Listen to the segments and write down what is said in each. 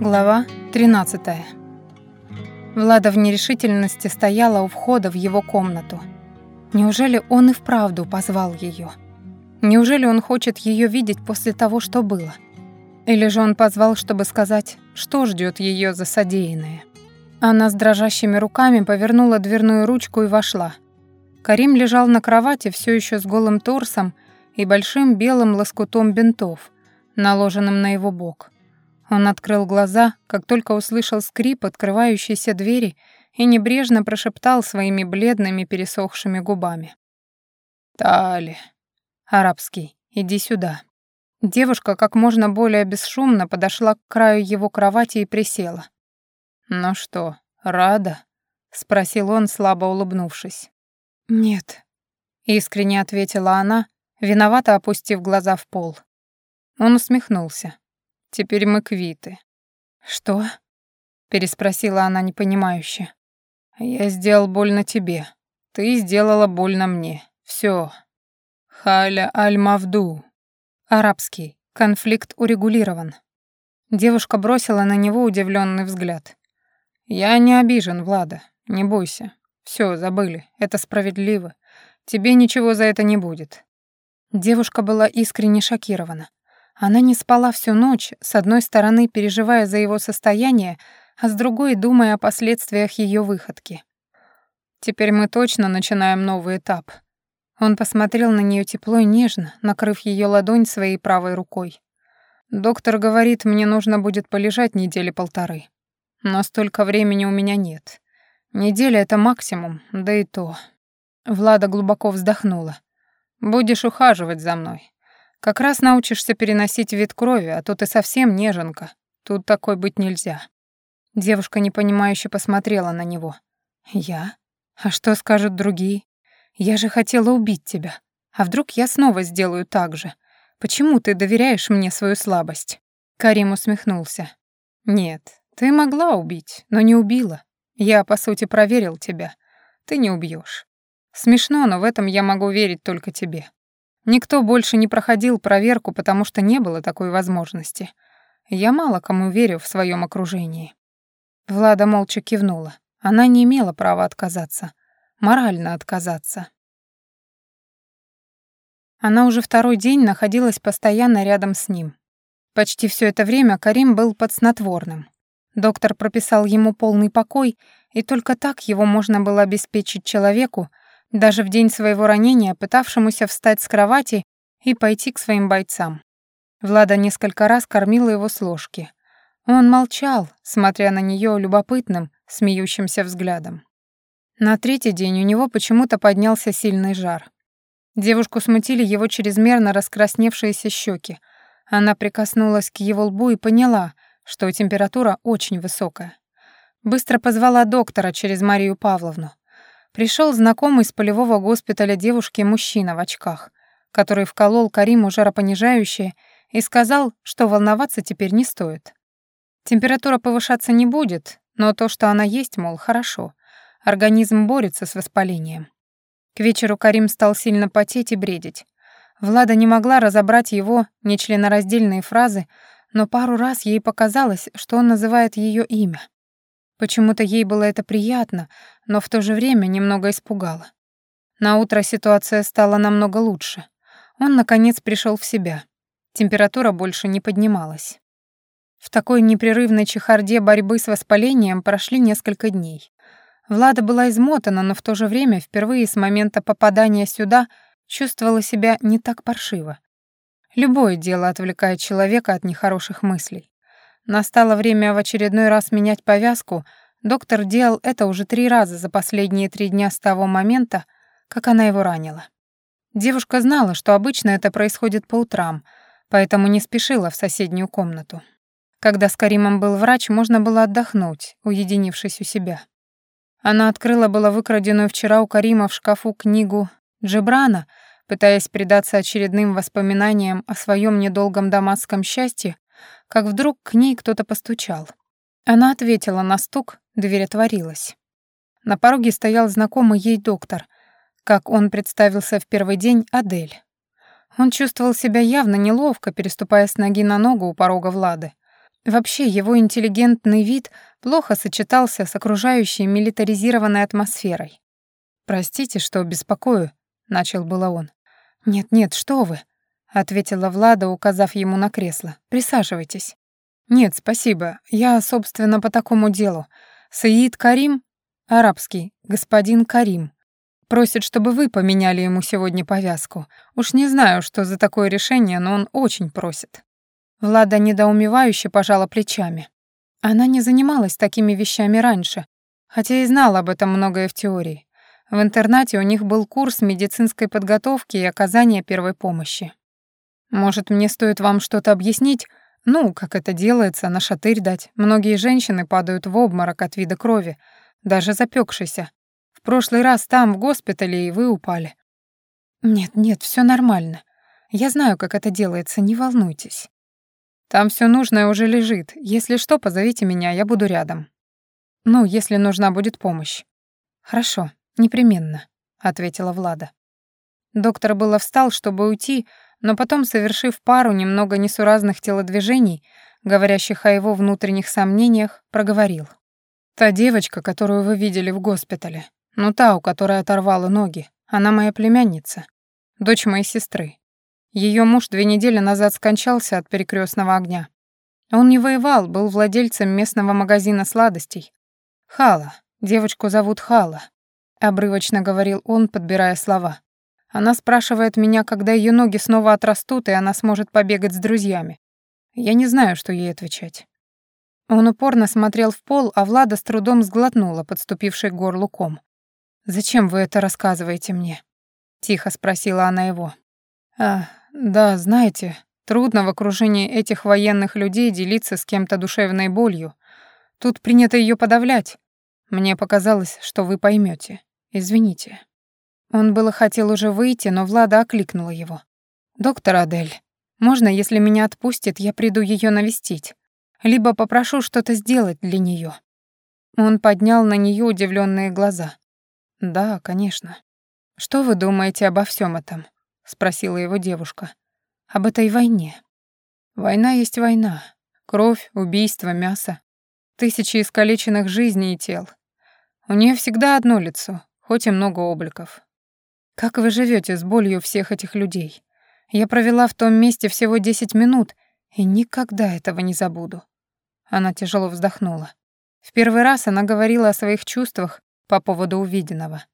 Глава 13. Влада в нерешительности стояла у входа в его комнату. Неужели он и вправду позвал ее? Неужели он хочет ее видеть после того, что было? Или же он позвал, чтобы сказать, что ждет ее за содеянное? Она с дрожащими руками повернула дверную ручку и вошла. Карим лежал на кровати все еще с голым торсом и большим белым лоскутом бинтов, наложенным на его бок. Он открыл глаза, как только услышал скрип открывающейся двери и небрежно прошептал своими бледными пересохшими губами. «Тали, арабский, иди сюда». Девушка как можно более бесшумно подошла к краю его кровати и присела. «Ну что, рада?» — спросил он, слабо улыбнувшись. «Нет», — искренне ответила она, виновато опустив глаза в пол. Он усмехнулся. Теперь мы квиты». «Что?» — переспросила она непонимающе. «Я сделал больно тебе. Ты сделала больно мне. Все. Халя аль-Мавду». Арабский. Конфликт урегулирован. Девушка бросила на него удивленный взгляд. «Я не обижен, Влада. Не бойся. Все, забыли. Это справедливо. Тебе ничего за это не будет». Девушка была искренне шокирована. Она не спала всю ночь, с одной стороны переживая за его состояние, а с другой думая о последствиях ее выходки. Теперь мы точно начинаем новый этап. Он посмотрел на нее тепло и нежно, накрыв ее ладонь своей правой рукой. Доктор говорит, мне нужно будет полежать недели полторы. Но столько времени у меня нет. Неделя — это максимум, да и то. Влада глубоко вздохнула. Будешь ухаживать за мной. Как раз научишься переносить вид крови, а то ты совсем неженка. Тут такой быть нельзя». Девушка непонимающе посмотрела на него. «Я? А что скажут другие? Я же хотела убить тебя. А вдруг я снова сделаю так же? Почему ты доверяешь мне свою слабость?» Карим усмехнулся. «Нет, ты могла убить, но не убила. Я, по сути, проверил тебя. Ты не убьешь. Смешно, но в этом я могу верить только тебе. Никто больше не проходил проверку, потому что не было такой возможности. Я мало кому верю в своем окружении. Влада молча кивнула. Она не имела права отказаться. Морально отказаться. Она уже второй день находилась постоянно рядом с ним. Почти все это время Карим был под снотворным. Доктор прописал ему полный покой, и только так его можно было обеспечить человеку, даже в день своего ранения пытавшемуся встать с кровати и пойти к своим бойцам. Влада несколько раз кормила его с ложки. Он молчал, смотря на нее любопытным, смеющимся взглядом. На третий день у него почему-то поднялся сильный жар. Девушку смутили его чрезмерно раскрасневшиеся щеки. Она прикоснулась к его лбу и поняла, что температура очень высокая. Быстро позвала доктора через Марию Павловну. Пришел знакомый с полевого госпиталя девушки-мужчина в очках, который вколол Кариму жаропонижающее и сказал, что волноваться теперь не стоит. Температура повышаться не будет, но то, что она есть, мол, хорошо. Организм борется с воспалением. К вечеру Карим стал сильно потеть и бредить. Влада не могла разобрать его нечленораздельные фразы, но пару раз ей показалось, что он называет ее имя. Почему-то ей было это приятно, но в то же время немного испугало. На утро ситуация стала намного лучше. Он наконец пришел в себя. Температура больше не поднималась. В такой непрерывной чехарде борьбы с воспалением прошли несколько дней. Влада была измотана, но в то же время впервые с момента попадания сюда чувствовала себя не так паршиво. Любое дело отвлекает человека от нехороших мыслей. Настало время в очередной раз менять повязку. Доктор делал это уже три раза за последние три дня с того момента, как она его ранила. Девушка знала, что обычно это происходит по утрам, поэтому не спешила в соседнюю комнату. Когда с Каримом был врач, можно было отдохнуть, уединившись у себя. Она открыла было выкраденную вчера у Карима в шкафу книгу Джебрана, пытаясь предаться очередным воспоминаниям о своем недолгом дамасском счастье, как вдруг к ней кто-то постучал. Она ответила на стук, дверь отворилась. На пороге стоял знакомый ей доктор, как он представился в первый день, Адель. Он чувствовал себя явно неловко, переступая с ноги на ногу у порога Влады. Вообще, его интеллигентный вид плохо сочетался с окружающей милитаризированной атмосферой. «Простите, что беспокою», — начал было он. «Нет-нет, что вы», — ответила Влада, указав ему на кресло. «Присаживайтесь». «Нет, спасибо. Я, собственно, по такому делу. Саид Карим, арабский, господин Карим, просит, чтобы вы поменяли ему сегодня повязку. Уж не знаю, что за такое решение, но он очень просит». Влада недоумевающе пожала плечами. Она не занималась такими вещами раньше, хотя и знала об этом многое в теории. В интернате у них был курс медицинской подготовки и оказания первой помощи. Может, мне стоит вам что-то объяснить? Ну, как это делается, на шатырь дать. Многие женщины падают в обморок от вида крови, даже запекшейся. В прошлый раз там, в госпитале, и вы упали. Нет, нет, все нормально. Я знаю, как это делается, не волнуйтесь. Там все нужное уже лежит. Если что, позовите меня, я буду рядом. Ну, если нужна будет помощь. Хорошо, непременно, ответила Влада. Доктор было встал, чтобы уйти, но потом, совершив пару немного несуразных телодвижений, говорящих о его внутренних сомнениях, проговорил. «Та девочка, которую вы видели в госпитале, ну та, у которой оторвала ноги, она моя племянница, дочь моей сестры. Ее муж две недели назад скончался от перекрестного огня. Он не воевал, был владельцем местного магазина сладостей. Хала, девочку зовут Хала, обрывочно говорил он, подбирая слова. Она спрашивает меня, когда ее ноги снова отрастут, и она сможет побегать с друзьями. Я не знаю, что ей отвечать. Он упорно смотрел в пол, а Влада с трудом сглотнула, подступивший к горлу ком. «Зачем вы это рассказываете мне?» — тихо спросила она его. «А, да, знаете, трудно в окружении этих военных людей делиться с кем-то душевной болью. Тут принято ее подавлять. Мне показалось, что вы поймете. Извините. Он было хотел уже выйти, но Влада окликнула его. «Доктор Адель, можно, если меня отпустит, я приду ее навестить? Либо попрошу что-то сделать для нее. Он поднял на нее удивленные глаза. «Да, конечно. Что вы думаете обо всем этом?» спросила его девушка. Об этой войне. Война есть война. Кровь, убийство, мясо. Тысячи искалеченных жизней и тел. У нее всегда одно лицо, хоть и много обликов. Как вы живете с болью всех этих людей? Я провела в том месте всего 10 минут и никогда этого не забуду. Она тяжело вздохнула. В первый раз она говорила о своих чувствах по поводу увиденного.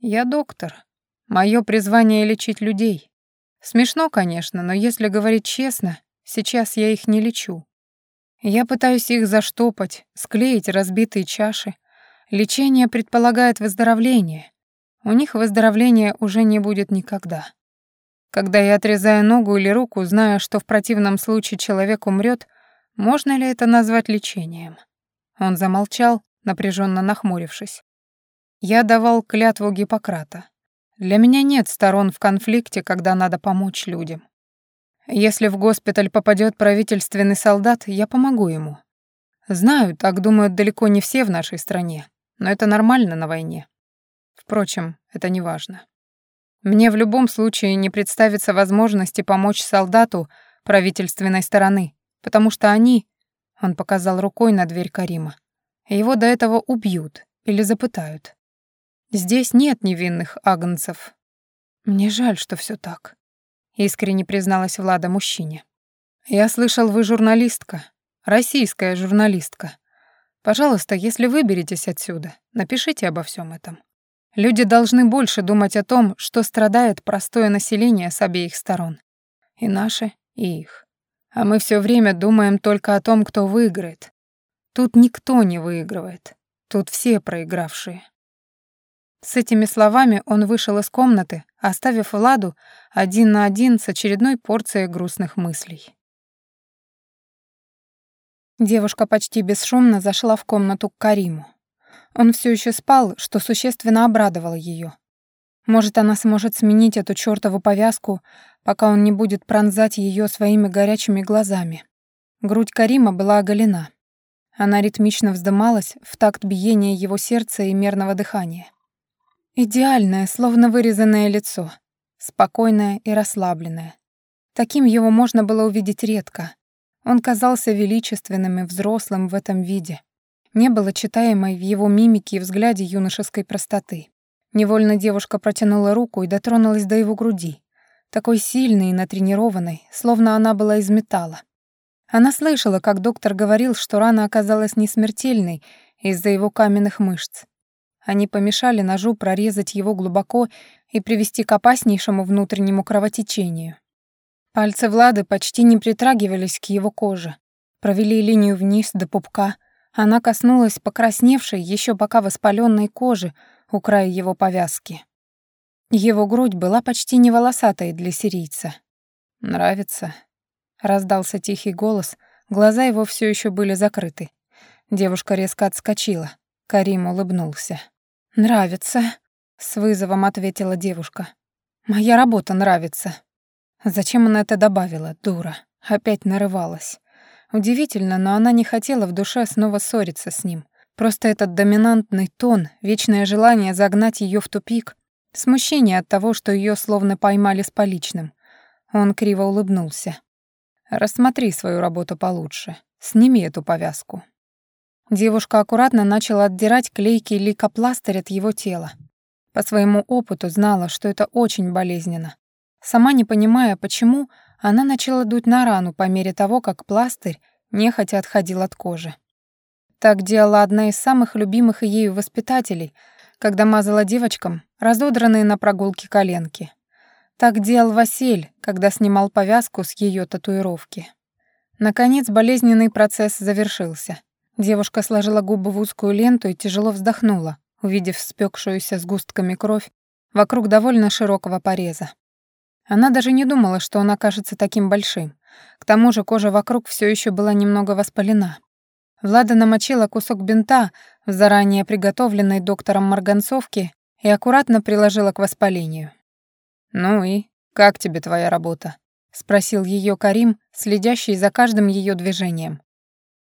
Я доктор, Мое призвание — лечить людей. Смешно, конечно, но если говорить честно, сейчас я их не лечу. Я пытаюсь их заштопать, склеить разбитые чаши. Лечение предполагает выздоровление. У них выздоровления уже не будет никогда. Когда я отрезаю ногу или руку, зная, что в противном случае человек умрет, можно ли это назвать лечением? Он замолчал, напряженно нахмурившись. Я давал клятву Гиппократа. Для меня нет сторон в конфликте, когда надо помочь людям. Если в госпиталь попадет правительственный солдат, я помогу ему. Знаю, так думают далеко не все в нашей стране, но это нормально на войне. Впрочем, это не важно. Мне в любом случае не представится возможности помочь солдату правительственной стороны, потому что они, он показал рукой на дверь Карима, его до этого убьют или запытают. Здесь нет невинных агнцев. Мне жаль, что все так, искренне призналась Влада мужчине. Я слышал, вы журналистка, российская журналистка. Пожалуйста, если выберетесь отсюда, напишите обо всем этом. Люди должны больше думать о том, что страдает простое население с обеих сторон. И наше, и их. А мы все время думаем только о том, кто выиграет. Тут никто не выигрывает. Тут все проигравшие. С этими словами он вышел из комнаты, оставив Владу один на один с очередной порцией грустных мыслей. Девушка почти бесшумно зашла в комнату к Кариму. Он все еще спал, что существенно обрадовало ее. Может, она сможет сменить эту чёртову повязку, пока он не будет пронзать ее своими горячими глазами. Грудь Карима была оголена. Она ритмично вздымалась в такт биения его сердца и мерного дыхания. Идеальное, словно вырезанное лицо. Спокойное и расслабленное. Таким его можно было увидеть редко. Он казался величественным и взрослым в этом виде. Не было читаемой в его мимике и взгляде юношеской простоты. Невольно девушка протянула руку и дотронулась до его груди, такой сильной и натренированной, словно она была из металла. Она слышала, как доктор говорил, что рана оказалась не смертельной из-за его каменных мышц. Они помешали ножу прорезать его глубоко и привести к опаснейшему внутреннему кровотечению. Пальцы Влады почти не притрагивались к его коже, провели линию вниз до пупка. Она коснулась покрасневшей, еще пока воспаленной кожи у края его повязки. Его грудь была почти не волосатой для сирийца. «Нравится?» — раздался тихий голос, глаза его все еще были закрыты. Девушка резко отскочила. Карим улыбнулся. «Нравится», — с вызовом ответила девушка. «Моя работа нравится». Зачем она это добавила, дура? Опять нарывалась. Удивительно, но она не хотела в душе снова ссориться с ним. Просто этот доминантный тон, вечное желание загнать ее в тупик, смущение от того, что ее словно поймали с поличным. Он криво улыбнулся. «Рассмотри свою работу получше. Сними эту повязку». Девушка аккуратно начала отдирать клейкий лейкопластырь от его тела. По своему опыту знала, что это очень болезненно. Сама не понимая, почему, она начала дуть на рану по мере того, как пластырь нехотя отходил от кожи. Так делала одна из самых любимых ею воспитателей, когда мазала девочкам разодранные на прогулке коленки. Так делал Василь, когда снимал повязку с ее татуировки. Наконец болезненный процесс завершился. Девушка сложила губы в узкую ленту и тяжело вздохнула, увидев спекшуюся сгустками кровь вокруг довольно широкого пореза. Она даже не думала, что он окажется таким большим. К тому же кожа вокруг все еще была немного воспалена. Влада намочила кусок бинта в заранее приготовленной доктором марганцовке и аккуратно приложила к воспалению. «Ну и как тебе твоя работа?» — спросил ее Карим, следящий за каждым ее движением.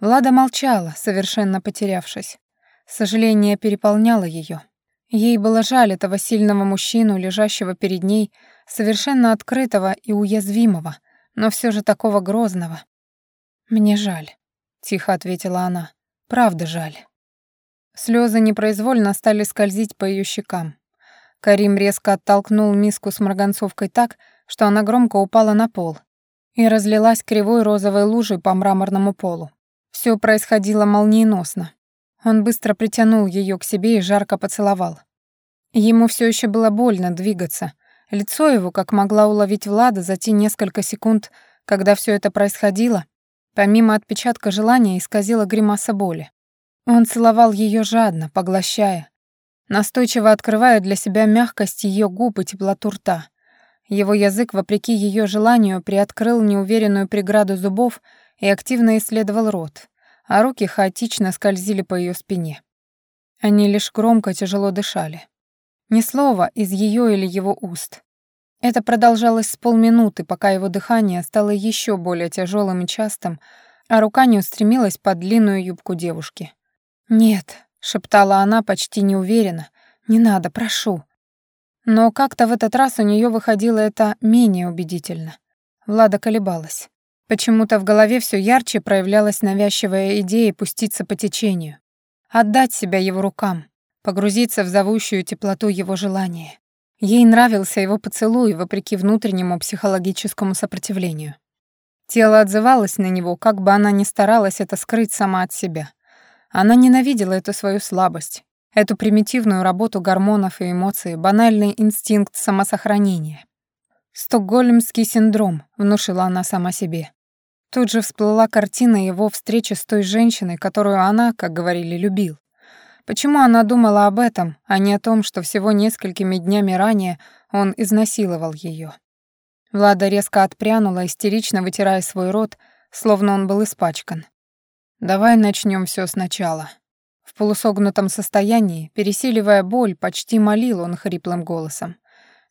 Влада молчала, совершенно потерявшись. Сожаление переполняло ее. Ей было жаль этого сильного мужчину, лежащего перед ней, совершенно открытого и уязвимого, но все же такого грозного. «Мне жаль», — тихо ответила она. «Правда жаль». Слезы непроизвольно стали скользить по ее щекам. Карим резко оттолкнул миску с марганцовкой так, что она громко упала на пол и разлилась кривой розовой лужей по мраморному полу. Все происходило молниеносно. Он быстро притянул ее к себе и жарко поцеловал. Ему все еще было больно двигаться. Лицо его, как могла уловить Влада за те несколько секунд, когда все это происходило, помимо отпечатка желания, исказило гримаса боли. Он целовал ее жадно, поглощая, настойчиво открывая для себя мягкость ее губ и теплоту рта. Его язык, вопреки ее желанию, приоткрыл неуверенную преграду зубов и активно исследовал рот а руки хаотично скользили по ее спине. Они лишь громко тяжело дышали. Ни слова из ее или его уст. Это продолжалось с полминуты, пока его дыхание стало еще более тяжелым и частым, а рука не устремилась под длинную юбку девушки. «Нет», — шептала она почти неуверенно, — «не надо, прошу». Но как-то в этот раз у нее выходило это менее убедительно. Влада колебалась. Почему-то в голове все ярче проявлялась навязчивая идея пуститься по течению, отдать себя его рукам, погрузиться в зовущую теплоту его желания. Ей нравился его поцелуй, вопреки внутреннему психологическому сопротивлению. Тело отзывалось на него, как бы она ни старалась это скрыть сама от себя. Она ненавидела эту свою слабость, эту примитивную работу гормонов и эмоций, банальный инстинкт самосохранения. «Стокгольмский синдром», — внушила она сама себе. Тут же всплыла картина его встречи с той женщиной, которую она, как говорили, любил. Почему она думала об этом, а не о том, что всего несколькими днями ранее он изнасиловал ее? Влада резко отпрянула, истерично вытирая свой рот, словно он был испачкан. «Давай начнем все сначала». В полусогнутом состоянии, пересиливая боль, почти молил он хриплым голосом.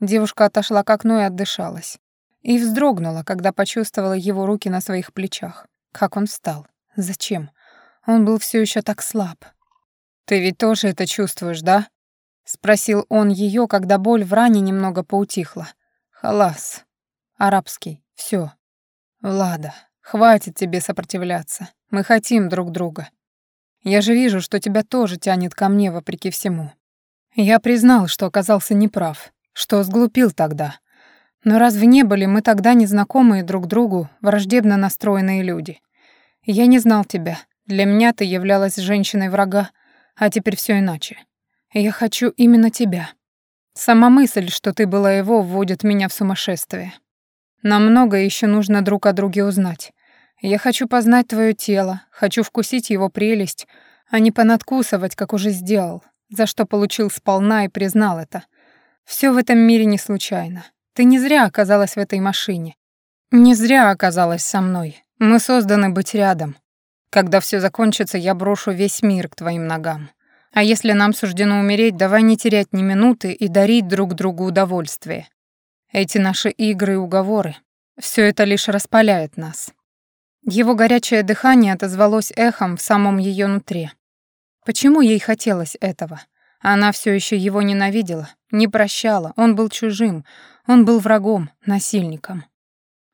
Девушка отошла к окну и отдышалась. И вздрогнула, когда почувствовала его руки на своих плечах. Как он встал? Зачем? Он был все еще так слаб. «Ты ведь тоже это чувствуешь, да?» — спросил он ее, когда боль в ране немного поутихла. «Халас. Арабский. Все. Влада. Хватит тебе сопротивляться. Мы хотим друг друга. Я же вижу, что тебя тоже тянет ко мне вопреки всему. Я признал, что оказался неправ, что сглупил тогда. Но разве не были мы тогда незнакомые друг другу, враждебно настроенные люди? Я не знал тебя. Для меня ты являлась женщиной врага, а теперь все иначе. Я хочу именно тебя. Сама мысль, что ты была его, вводит меня в сумасшествие. Нам многое еще нужно друг о друге узнать. Я хочу познать твое тело, хочу вкусить его прелесть, а не понадкусывать, как уже сделал, за что получил сполна и признал это. Все в этом мире не случайно. Ты не зря оказалась в этой машине. Не зря оказалась со мной. Мы созданы быть рядом. Когда все закончится, я брошу весь мир к твоим ногам. А если нам суждено умереть, давай не терять ни минуты и дарить друг другу удовольствие. Эти наши игры и уговоры, все это лишь распаляет нас. Его горячее дыхание отозвалось эхом в самом ее нутре. Почему ей хотелось этого? Она все еще его ненавидела, не прощала, он был чужим, он был врагом, насильником.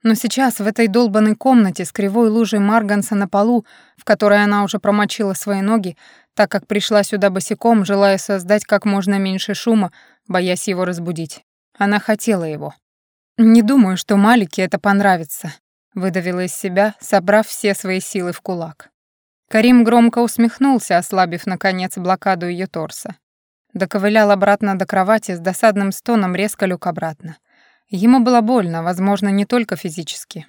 Но сейчас в этой долбанной комнате с кривой лужей марганца на полу, в которой она уже промочила свои ноги, так как пришла сюда босиком, желая создать как можно меньше шума, боясь его разбудить. Она хотела его. Не думаю, что Малике это понравится, выдавила из себя, собрав все свои силы в кулак. Карим громко усмехнулся, ослабив, наконец, блокаду ее торса. Доковылял обратно до кровати, с досадным стоном резко люк обратно. Ему было больно, возможно, не только физически.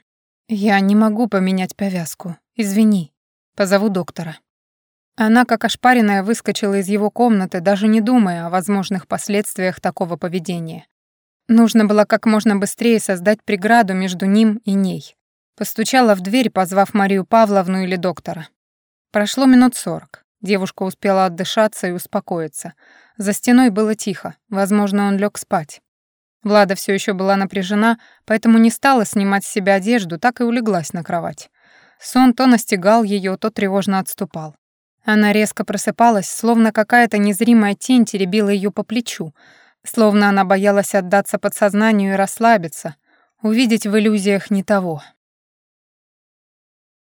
«Я не могу поменять повязку. Извини. Позову доктора». Она, как ошпаренная, выскочила из его комнаты, даже не думая о возможных последствиях такого поведения. Нужно было как можно быстрее создать преграду между ним и ней. Постучала в дверь, позвав Марию Павловну или доктора. Прошло минут сорок. Девушка успела отдышаться и успокоиться. За стеной было тихо, возможно, он лег спать. Влада все еще была напряжена, поэтому не стала снимать с себя одежду, так и улеглась на кровать. Сон то настигал ее, то тревожно отступал. Она резко просыпалась, словно какая-то незримая тень теребила ее по плечу, словно она боялась отдаться подсознанию и расслабиться, увидеть в иллюзиях не того.